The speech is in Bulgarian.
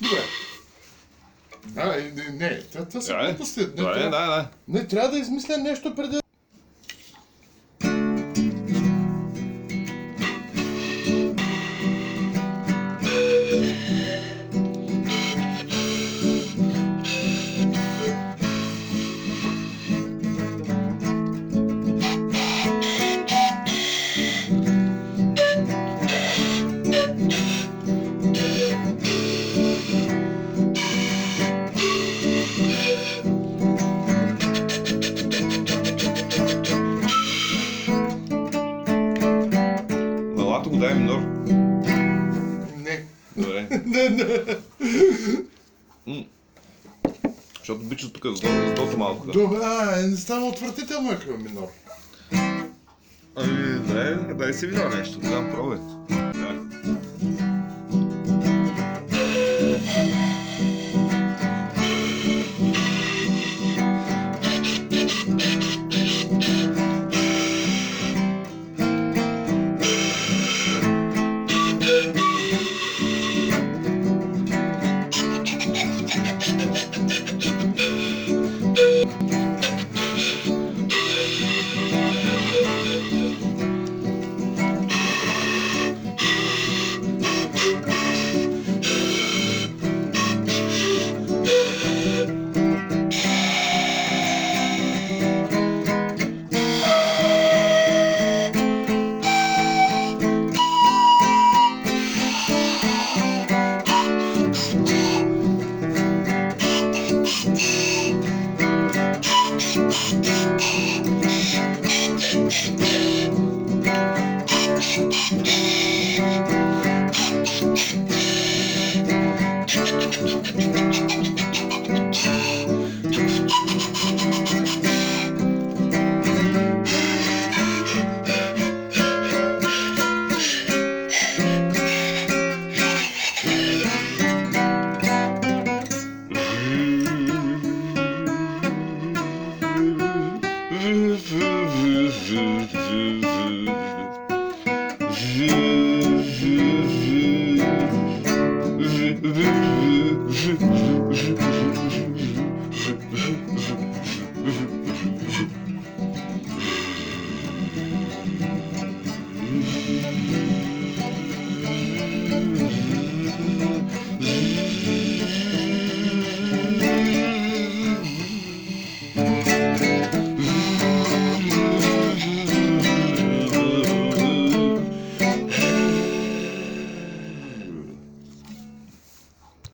Добре. А, не, не, това, това са глупости. Не, трябва- да, да. не, трябва да измисля нещо преди... Добре. Не, не. Защото обича тук доста малко. Да. Добре, а, не става отвратително, е минор. Ами, дай, дай си видя нещо. Да пробвай. Vive. ж, ж, ж.